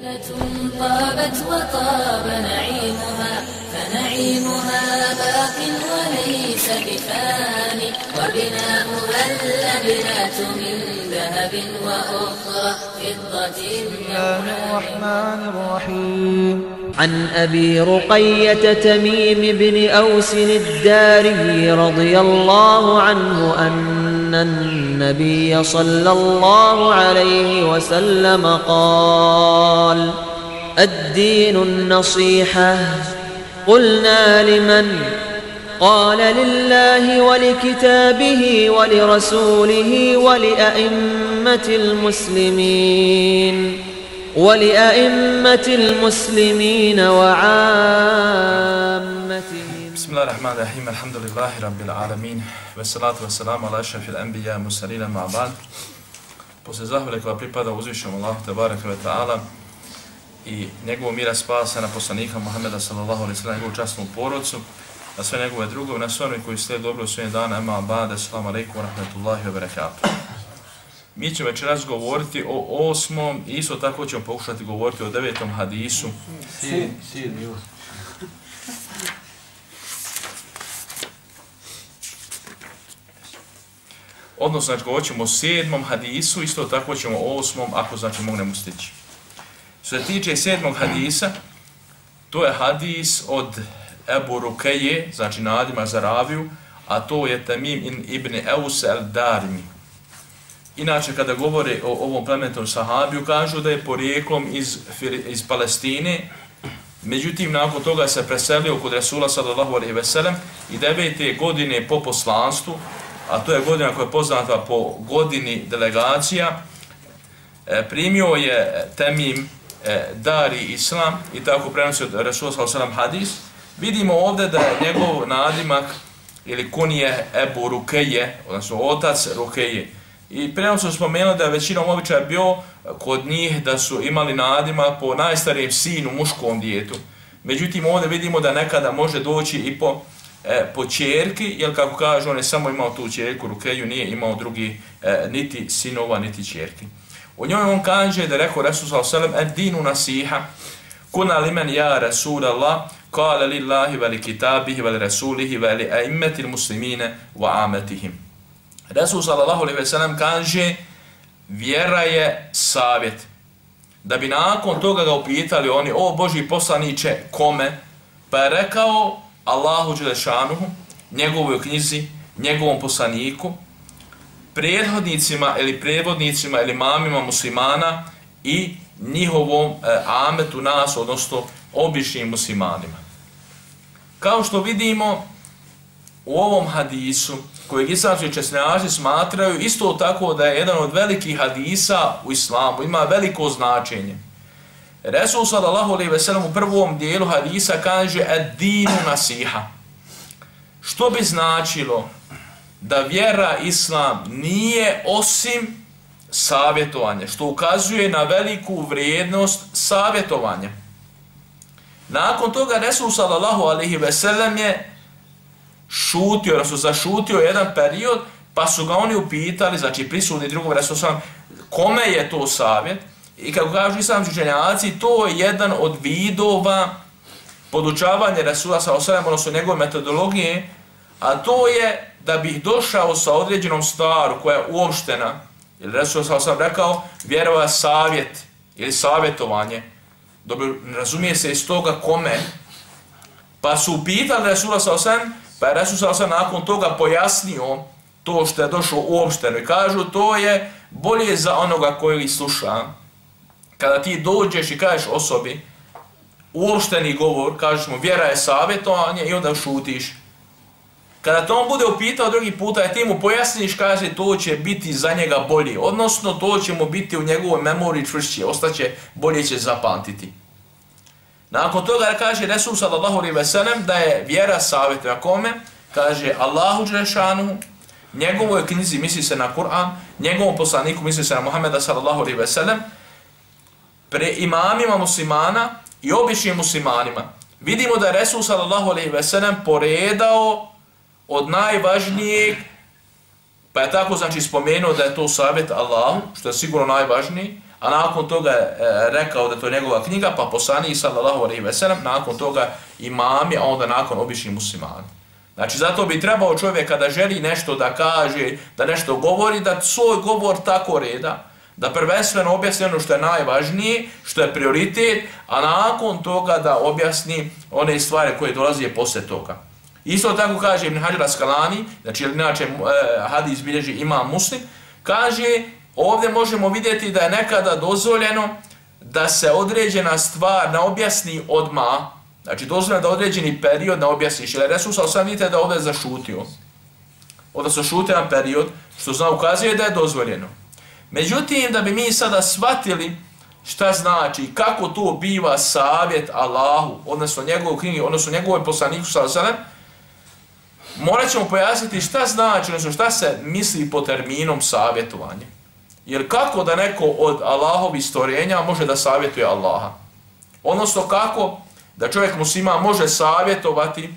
طابت وطاب نعيمها فنعيمها باق وليس بفاني. وبناؤها اللبنات من ذهب وأخرى فضة الرحمن الرحيم. عن أبي رقية تميم بن أوس الداري رضي الله عنه أن النبي صلى الله عليه وسلم قال الدين النصيحة. قلنا لمن؟ قال لله ولكتابه ولرسوله ولأئمة المسلمين ولأئمة المسلمين وعامتهم Bismillahirrahmanirrahim, alhamdulillahi rabbil alamin, veselatu veselamu ala ešrafil enbija, musalina ma'abad. Posle zahvile koja pripada uzvišenom Allahu Tebare ve Ta'ala i njegovu mira spasa na poslanika Muhammeda sallallahu alaihi sallam, njegovu častnu porodcu, na sve njegove drugove, na sve koji ste dobro u svojim dana, ema abade, assalamu alaikum, rahmatullahi wa barakatuh. Mi ćemo već raz govoriti o osmom, isto tako ćemo pokušati govoriti o devetom hadisu. Sijed, sijed, Odnosno, znači, govorit ćemo o sedmom hadisu, isto tako ćemo o osmom, ako znači mognemo stići. Što se tiče sedmog hadisa, to je hadis od Ebu Rukeje, znači nadima za raviju, a to je Tamim ibn Eus el-Darimi. Inače, kada govore o ovom plementom sahabiju, kažu da je porijeklom iz, iz Palestine, međutim, nakon toga se preselio kod Resula sallallahu alaihi ve sellem i devete godine po poslanstvu, a to je godina koja je poznata po godini delegacija, e, primio je e, Temim e, Dari Islam i tako prenosio od Resula sallallahu hadis. Vidimo ovdje da je njegov nadimak ili kunije Ebu Rukeje, odnosno otac Rukeje, I prema sam spomenuo da je većinom običaja bio kod njih da su imali nadima po najstarijem sinu, muškom djetu. Međutim, ovdje vidimo da nekada može doći i po, e, po čerki, jer kako kaže, on je samo imao tu čerku, Rukeju nije imao drugi e, niti sinova, niti čerki. U njoj on kaže da rekao Resul s.a.v. Ed dinu nasiha, kuna li men ja Resul Allah, kale lillahi veli kitabihi veli rasulihi veli aimmetil muslimine wa ametihim. Resul sallallahu alejhi ve sellem kaže vjera je savjet. Da bi nakon toga ga upitali oni, o Boži poslaniće, kome? Pa je rekao Allahu Đelešanuhu, njegovoj knjizi, njegovom poslaniku, prethodnicima ili prevodnicima ili mamima muslimana i njihovom e, ametu nas, odnosno običnim muslimanima. Kao što vidimo u ovom hadisu, kojeg islamski česnjaži smatraju isto tako da je jedan od velikih hadisa u islamu, ima veliko značenje. Resul sallallahu alaihi ve sellem u prvom dijelu hadisa kaže ed dinu nasiha. Što bi značilo da vjera islam nije osim savjetovanja, što ukazuje na veliku vrijednost savjetovanja. Nakon toga Resul sallallahu alaihi ve sellem je šutio, da zašutio jedan period, pa su ga oni upitali, znači prisutni drugom sallam, kome je to savjet? I kako kažu islamski učenjaci, to je jedan od vidova podučavanja Rasula sa osadem, odnosno njegove metodologije, a to je da bih došao sa određenom stvaru koja je uopštena, ili Resul sa osadem rekao, vjerova savjet ili savjetovanje, dobro, razumije se iz toga kome, pa su upitali Rasula sa osadem, Pa je Resul sa osadem nakon toga pojasnio to što je došlo uopšteno. I kažu to je bolje za onoga koji sluša. Kada ti dođeš i kažeš osobi uopšteni govor, kažeš mu vjera je savjetovanje i onda šutiš. Kada to on bude upitao drugi puta i ti mu pojasniš, kaže to će biti za njega bolje. Odnosno to će mu biti u njegovoj memoriji čvršće, ostaće bolje će zapamtiti. Nakon toga kaže Resul sallallahu alaihi ve sellem da je vjera savjetuje kome? Kaže Allahu Đelešanu, njegovoj knjizi misli se na Kur'an, njegovom poslaniku misli se na Muhammeda sallallahu alaihi ve sellem, pre imamima muslimana i običnim muslimanima. Vidimo da je Resul sallallahu alaihi ve sellem poredao od najvažnijeg, pa je tako znači spomenuo da je to savjet Allahu, što je sigurno najvažniji, a nakon toga je e, rekao da to je njegova knjiga, pa poslani sallallahu alejhi ve sellem, nakon toga imami, a onda nakon obični muslimani. Znači, zato bi trebao čovjek kada želi nešto da kaže, da nešto govori, da svoj govor tako reda, da prvenstveno objasni ono što je najvažnije, što je prioritet, a nakon toga da objasni one stvari koje dolaze posle toga. Isto tako kaže Ibn Hajar Askalani, znači inače eh, hadis bilježi ima muslim, kaže ovdje možemo vidjeti da je nekada dozvoljeno da se određena stvar ne objasni odma, znači dozvoljeno da određeni period ne objasniš, jer Resul sa osam vidite da ovdje zašutio. odnosno šutio na period, što zna ukazuje da je dozvoljeno. Međutim, da bi mi sada shvatili šta znači, kako to biva savjet Allahu, odnosno njegovoj knjigi, odnosno njegovoj poslaniku sa osanem, morat ćemo pojasniti šta znači, odnosno šta se misli po terminom savjetovanje. Jer kako da neko od Allahovi stvorenja može da savjetuje Allaha? Odnosno kako da čovjek muslima može savjetovati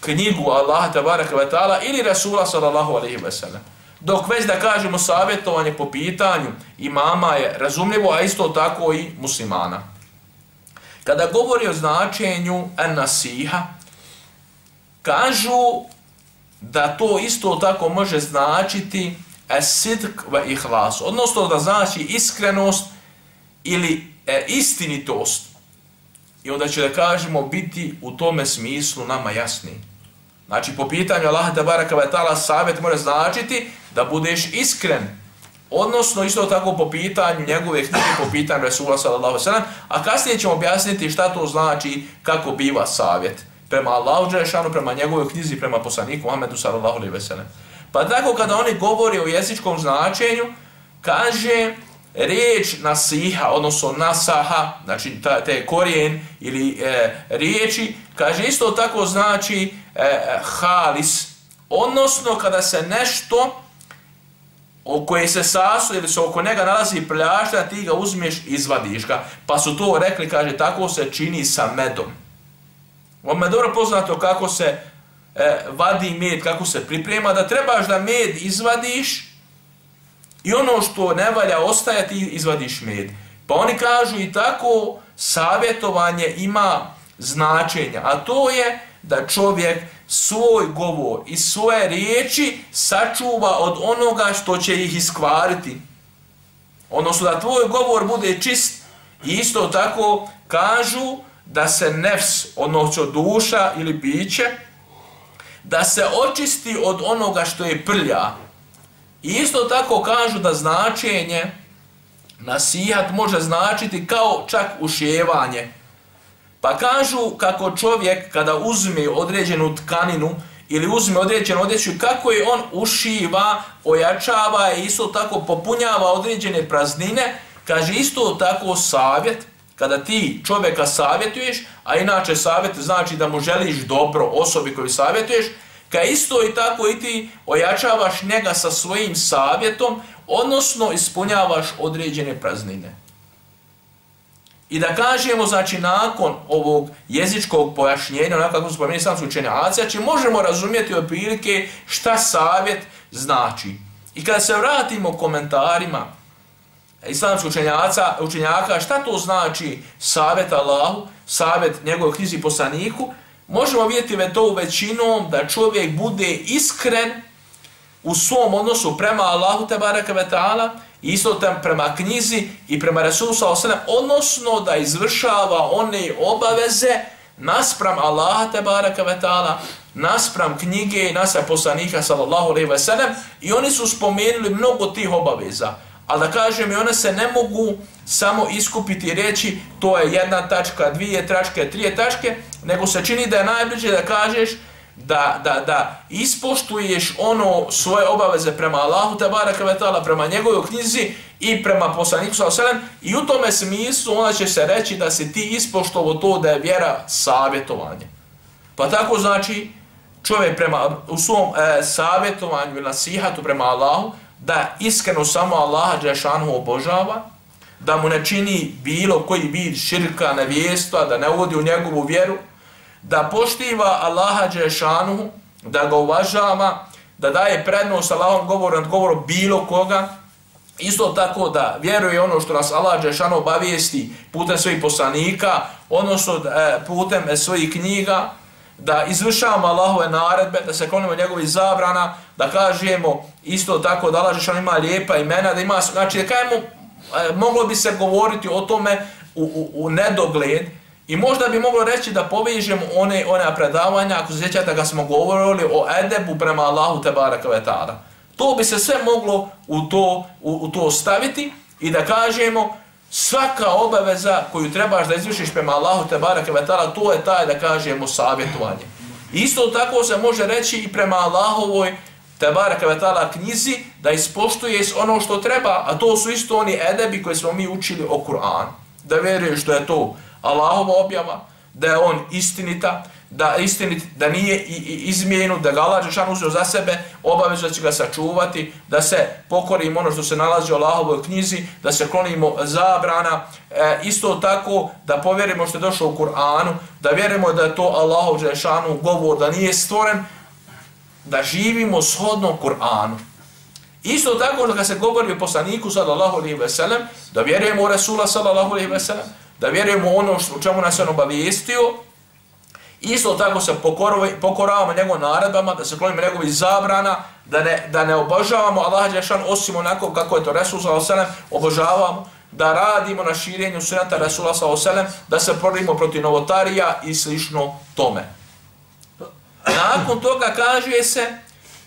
knjigu Allaha tabaraka wa ta'ala ili Rasula sallallahu alaihi wa sallam. Dok već da kažemo savjetovanje po pitanju imama je razumljivo, a isto tako i muslimana. Kada govori o značenju nasiha, kažu da to isto tako može značiti esidk ve ihlas, odnosno da znači iskrenost ili e, istinitost. I onda će da kažemo biti u tome smislu nama jasni. Znači, po pitanju Allah da baraka ve ta'ala savjet može značiti da budeš iskren. Odnosno, isto tako po pitanju njegove knjige, po pitanju Resula sallallahu sallam, a kasnije ćemo objasniti šta to znači kako biva savjet prema Allahu Đelešanu, prema njegovoj knjizi, prema poslaniku Muhammedu sallallahu alaihi veselem. Pa tako kada oni govori o jezičkom značenju, kaže riječ nasiha, odnosno nasaha, znači ta, te korijen ili e, riječi, kaže isto tako znači e, e halis, odnosno kada se nešto o koje se sasu ili se oko njega nalazi pljašta, ti ga uzmeš i izvadiš ga. Pa su to rekli, kaže, tako se čini sa medom. Vam je dobro poznato kako se e, vadi med, kako se priprema, da trebaš da med izvadiš i ono što ne valja ostaje, ti izvadiš med. Pa oni kažu i tako savjetovanje ima značenja, a to je da čovjek svoj govor i svoje riječi sačuva od onoga što će ih iskvariti. Odnosno da tvoj govor bude čist i isto tako kažu da se nefs, odnosno duša ili biće, da se očisti od onoga što je prlja. I isto tako kažu da značenje nasihat može značiti kao čak ušjevanje. Pa kažu kako čovjek kada uzme određenu tkaninu ili uzme određenu odjeću, kako je on ušiva, ojačava i isto tako popunjava određene praznine, kaže isto tako savjet, kada ti čovjeka savjetuješ, a inače savjet znači da mu želiš dobro osobi koju savjetuješ, ka isto i tako i ti ojačavaš njega sa svojim savjetom, odnosno ispunjavaš određene praznine. I da kažemo, znači, nakon ovog jezičkog pojašnjenja, onako kako smo spomenuli sam učenja znači, možemo razumjeti od prilike šta savjet znači. I kada se vratimo komentarima islamskog učenjaka, učenjaka, šta to znači savjet Allahu, savjet njegovog knjizi poslaniku, možemo vidjeti ve to većinom da čovjek bude iskren u svom odnosu prema Allahu te baraka ve ta'ala, isto tam prema knjizi i prema Resulu s.a.v. odnosno da izvršava one obaveze naspram Allaha tebaraka ve ta'ala, naspram knjige i naspram poslanika sallallahu alaihi ve sellem i oni su spomenuli mnogo tih obaveza. Ali da kažem, i one se ne mogu samo iskupiti i reći to je jedna tačka, dvije tačke, trije tačke, nego se čini da je najbliže da kažeš da, da, da ispoštuješ ono svoje obaveze prema Allahu te baraka ve taala prema njegovoj knjizi i prema poslaniku sallallahu i u tome smislu ona će se reći da se ti ispoštovao to da je vjera savjetovanje. Pa tako znači čovjek prema u svom e, savjetovanju ili nasihatu prema Allahu da iskreno samo Allaha džeshanu obožava, da mu ne čini bilo koji vid širka, nevjestva, da ne uvodi u njegovu vjeru, da poštiva Allaha Đešanuhu, da ga uvažava, da daje prednost Allahom govoru nad govorom bilo koga. Isto tako da vjeruje ono što nas Allah Đešano obavijesti putem svojih poslanika, odnosno e, putem svojih knjiga, da izvršavamo Allahove naredbe, da se klonimo njegovih zabrana, da kažemo isto tako da Allah Đešano ima lijepa imena, da ima, znači da kažemo, e, moglo bi se govoriti o tome u, u, u nedogled, I možda bi moglo reći da povežemo one, ona predavanja, ako se sjećate da smo govorili o edebu prema Allahu Tebara Kvetara. To bi se sve moglo u to, u, u to staviti i da kažemo svaka obaveza koju trebaš da izvršiš prema Allahu Tebara Kvetara, to je taj da kažemo savjetovanje. Isto tako se može reći i prema Allahovoj Tebara Kvetara knjizi da ispoštuješ ono što treba, a to su isto oni edebi koje smo mi učili o Kur'anu. Da vjeruješ što je to Allahova objava, da je on istinita, da istinit, da nije i, i izmijenu, da ga Allah Žešan uzeo za sebe, obavezno će ga sačuvati, da se pokorimo ono što se nalazi u Allahovoj knjizi, da se klonimo zabrana, e, isto tako da povjerimo što je došlo u Kur'anu, da vjerimo da je to Allahov Žešanu govor, da nije stvoren, da živimo shodno Kur'anu. Isto tako da se govori o poslaniku sallallahu alejhi ve sellem, da vjerujemo u Resula sallallahu alejhi ve sellem, da vjerujemo ono što, u čemu nas on obavijestio, isto tako se pokoravamo njegovim naredbama, da se klonimo njegovih zabrana, da ne, da ne obožavamo Allaha Đešan osim onako kako je to Resul s.a.v. obožavamo, da radimo na širenju sunata Resula s.a.v. da se borimo protiv novotarija i slično tome. Nakon toga kaže se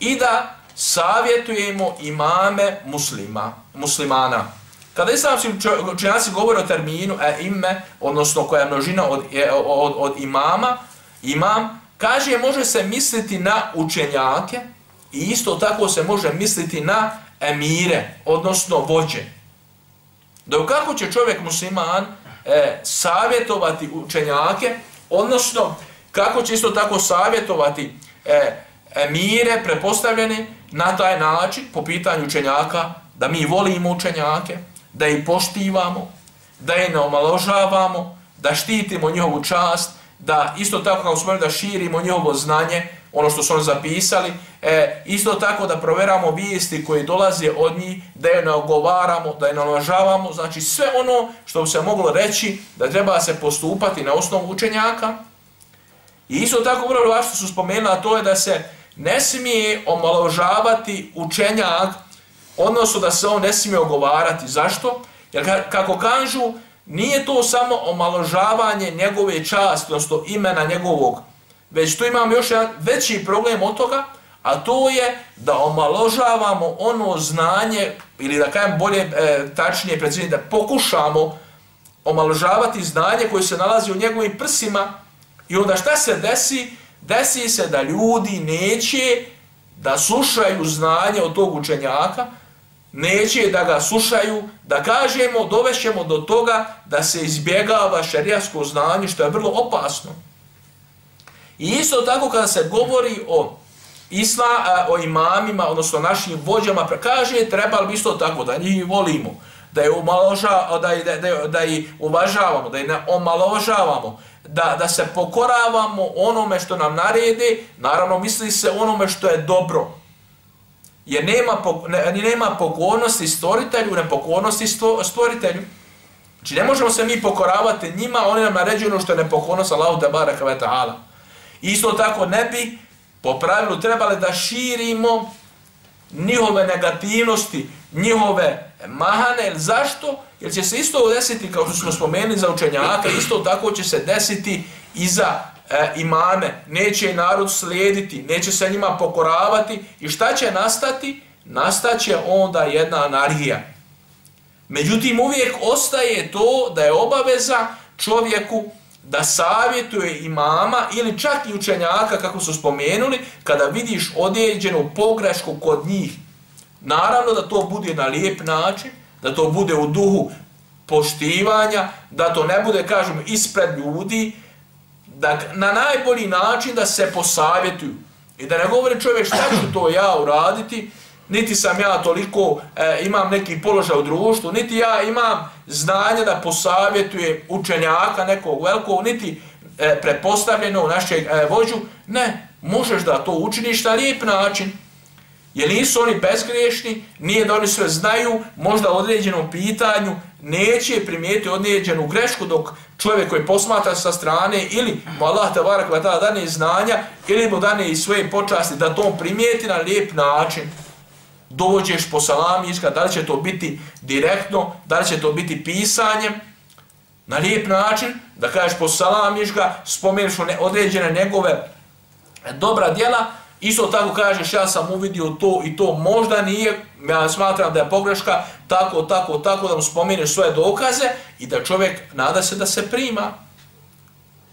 i da savjetujemo imame muslima, muslimana. Kada islamski učenjaci govore o terminu e ime, odnosno koja je množina od, od, od imama, imam, kaže može se misliti na učenjake i isto tako se može misliti na emire, odnosno vođe. Dok kako će čovjek musliman e, savjetovati učenjake, odnosno kako će isto tako savjetovati e, emire prepostavljeni na taj način po pitanju učenjaka, da mi volimo učenjake, da je poštivamo, da je ne omaložavamo, da štitimo njihovu čast, da isto tako kao smo da širimo njihovo znanje, ono što su oni zapisali, e, isto tako da proveramo vijesti koje dolaze od njih, da je ne ogovaramo, da je ne omaložavamo, znači sve ono što bi se moglo reći da treba se postupati na osnovu učenjaka. I isto tako vrlo što su spomenuli, a to je da se ne smije omaložavati učenjak odnosno da se on ne smije ogovarati. Zašto? Jer kako kažu, nije to samo omaložavanje njegove časti, odnosno imena njegovog, već tu imamo još jedan veći problem od toga, a to je da omaložavamo ono znanje, ili da kajem bolje, e, tačnije, preciznije, da pokušamo omaložavati znanje koje se nalazi u njegovim prsima i onda šta se desi? Desi se da ljudi neće da slušaju znanje od tog učenjaka, neće da ga slušaju, da kažemo, dovešćemo do toga da se izbjegava šarijasko znanje, što je vrlo opasno. I isto tako kada se govori o isla, o imamima, odnosno našim vođama, kaže, trebali bi isto tako da njih volimo, da je umaloža, da, da, da, da je uvažavamo, da je ne omaložavamo, da, da se pokoravamo onome što nam naredi, naravno misli se onome što je dobro, Jer nema, ne, nema pokornosti stvoritelju, ne pokornosti stvoritelju. Znači ne možemo se mi pokoravati njima, oni nam naređuju ono što je nepokornost Allahu te baraka ve ta'ala. Isto tako ne bi po pravilu trebali da širimo njihove negativnosti, njihove mahane. Zašto? Jer će se isto desiti, kao što smo spomenuli za učenjaka, isto tako će se desiti i za e, imame, neće narod slijediti, neće se njima pokoravati i šta će nastati? Nastaće onda jedna anarhija. Međutim, uvijek ostaje to da je obaveza čovjeku da savjetuje imama ili čak i učenjaka, kako su spomenuli, kada vidiš odjeđenu pogrešku kod njih. Naravno da to bude na lijep način, da to bude u duhu poštivanja, da to ne bude, kažem, ispred ljudi, da na najbolji način da se posavjetuju. I da ne govori čovjek šta ću to ja uraditi, niti sam ja toliko, e, imam neki položaj u društvu, niti ja imam znanje da posavjetuje učenjaka nekog velikog, niti e, prepostavljeno u našeg e, vođu. Ne, možeš da to učiniš na lijep način. Jer nisu oni bezgriješni, nije da oni sve znaju, možda određenom pitanju neće primijeti određenu grešku dok čovjek koji posmatra sa strane ili mu Allah te varak tada dane znanja ili mu dane i svoje počasti da to primijeti na lijep način. Dođeš po salamiška, da li će to biti direktno, da li će to biti pisanjem, na lijep način, da kažeš po salamiška, spomeniš određene njegove dobra djela, Isto tako kažeš, ja sam uvidio to i to, možda nije, ja smatram da je pogreška, tako, tako, tako, da mu spominješ svoje dokaze i da čovjek nada se da se prima.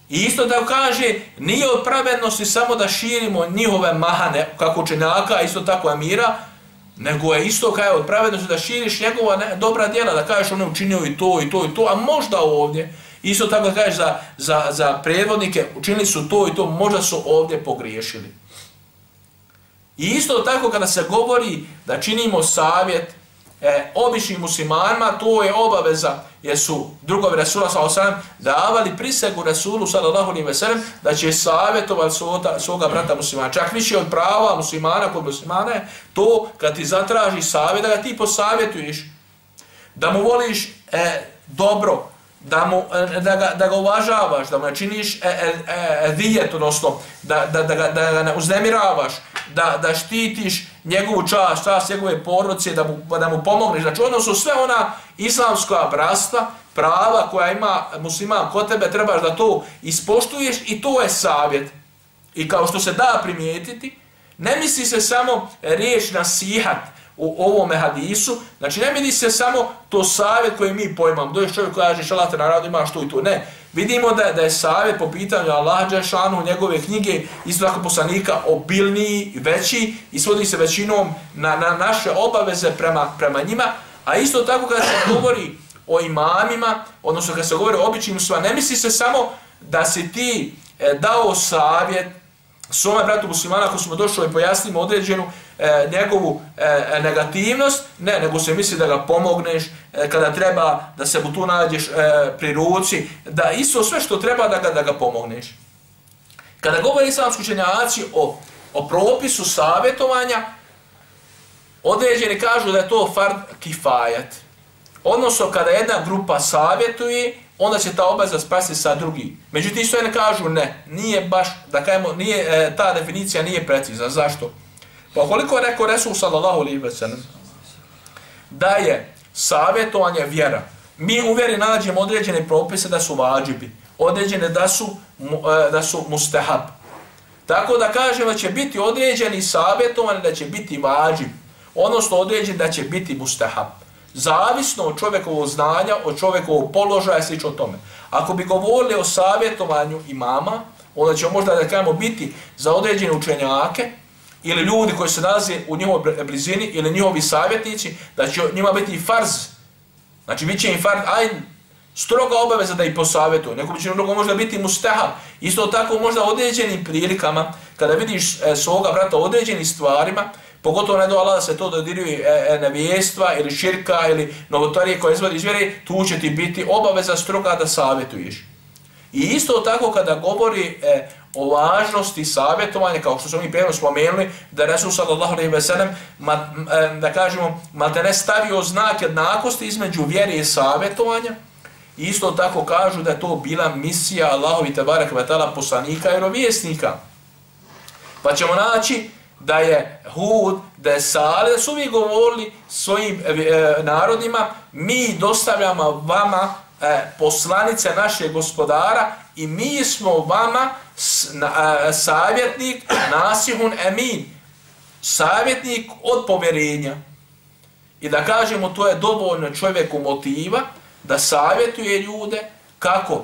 I isto tako kaže, nije od pravednosti samo da širimo njihove mahane, kako učenjaka, isto tako Amira, nego je isto kao od pravednosti da širiš njegova ne, dobra djela, da kažeš on je učinio i to i to i to, a možda ovdje. Isto tako da kažeš za, za, za predvodnike, učinili su to i to, možda su ovdje pogriješili. I isto tako kada se govori da činimo savjet e, običnim muslimanima, to je obaveza, jer su drugovi Rasula s.a.v. davali prisegu Rasulu s.a.v. da će savjetovati svoga, svoga brata muslimana. Čak više od prava muslimana kod muslimana je to kad ti zatraži savjet, da ga ti posavjetuješ, da mu voliš e, dobro, da, mu, e, da, ga, da ga uvažavaš, da mu ne činiš e, e, e, dijet, odnosno da, da, da, ga, da ga ne uznemiravaš, da, da štitiš njegovu čast, čast njegove porodice, da mu, da mu pomogneš. Znači, ono su sve ona islamska brastva, prava koja ima musliman kod tebe, trebaš da to ispoštuješ i to je savjet. I kao što se da primijetiti, ne misli se samo riječ nasihat, u ovome hadisu, znači ne misli se samo to savjet koji mi pojmam, doješ čovjek kaže šalate na radu imaš to i to, ne. Vidimo da, da je savjet po pitanju Allaha Đešanu, njegove knjige, isto tako poslanika, obilniji, veći i svodi se većinom na, na naše obaveze prema, prema njima, a isto tako kada se govori o imamima, odnosno kada se govori o običnim sva, ne misli se samo da si ti e, dao savjet svome bratu muslimana ako smo došli i pojasnimo određenu e, njegovu e, negativnost, ne, nego se misli da ga pomogneš e, kada treba da se mu tu nađeš e, pri ruci, da isto sve što treba da ga, da ga pomogneš. Kada govori islamski učenjaci o, o propisu savjetovanja, određeni kažu da je to fard kifajat. Odnosno, kada jedna grupa savjetuje, onda će ta obaveza spasti sa drugi. Međutim, isto ne kažu ne, nije baš, da kajemo, nije, e, ta definicija nije precizna. Zašto? Pa koliko je rekao Resul sallallahu alaihi wa sallam, da je savjetovanje vjera, mi u vjeri nađemo određene propise da su vađibi, određene da su, e, da su mustahab. Tako da kažemo da će biti određeni savjetovanje da će biti vađib, odnosno određen da će biti mustahab. Zavisno od čovjekovog znanja, od čovjekovog položaja i slično tome. Ako bi govorili o savjetovanju imama, onda će možda da kajemo biti za određene učenjake, ili ljudi koji se nalaze u njihovoj blizini ili njihovi savjetnici, da će njima biti farz. Znači, bit će im farz, aj, stroga obaveza da ih posavjetuju. Neko će drugom možda biti mustehal. Isto tako možda određenim prilikama, kada vidiš e, svoga brata određenim stvarima, pogotovo ne do Allah da se to dodiruje e, e, nevjestva ili širka ili novotarije koje izvodi iz vjere, tu će ti biti obaveza stroga da savjetuješ. I isto tako kada govori e, o važnosti savjetovanja, kao što smo mi prijedno spomenuli, da Resul sallallahu alaihi ve sellem, ma, e, da kažemo, maltene ne stavio znak jednakosti između vjere i savjetovanja, isto tako kažu da je to bila misija Allahovi tabarak vatala poslanika i rovjesnika. Pa ćemo naći da je Hud, da je Sale, da su vi govorili svojim e, e, narodima, mi dostavljamo vama e, poslanice naše gospodara i mi smo vama savjetnik nasihun emin, savjetnik od povjerenja. I da kažemo, to je dovoljno čovjeku motiva da savjetuje ljude kako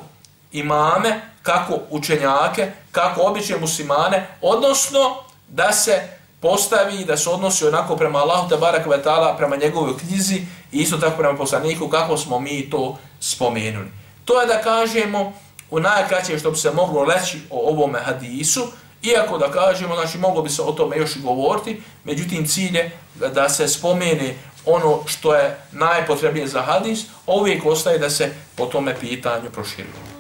imame, kako učenjake, kako obične muslimane, odnosno da se postavi da se odnosi onako prema Allahu te barek ve taala prema njegovoj knjizi i isto tako prema poslaniku kako smo mi to spomenuli. To je da kažemo u najkraćem što bi se moglo reći o ovom hadisu, iako da kažemo, znači moglo bi se o tome još i govoriti, međutim cilje da se spomene ono što je najpotrebnije za hadis, uvijek ostaje da se po tome pitanju proširuje.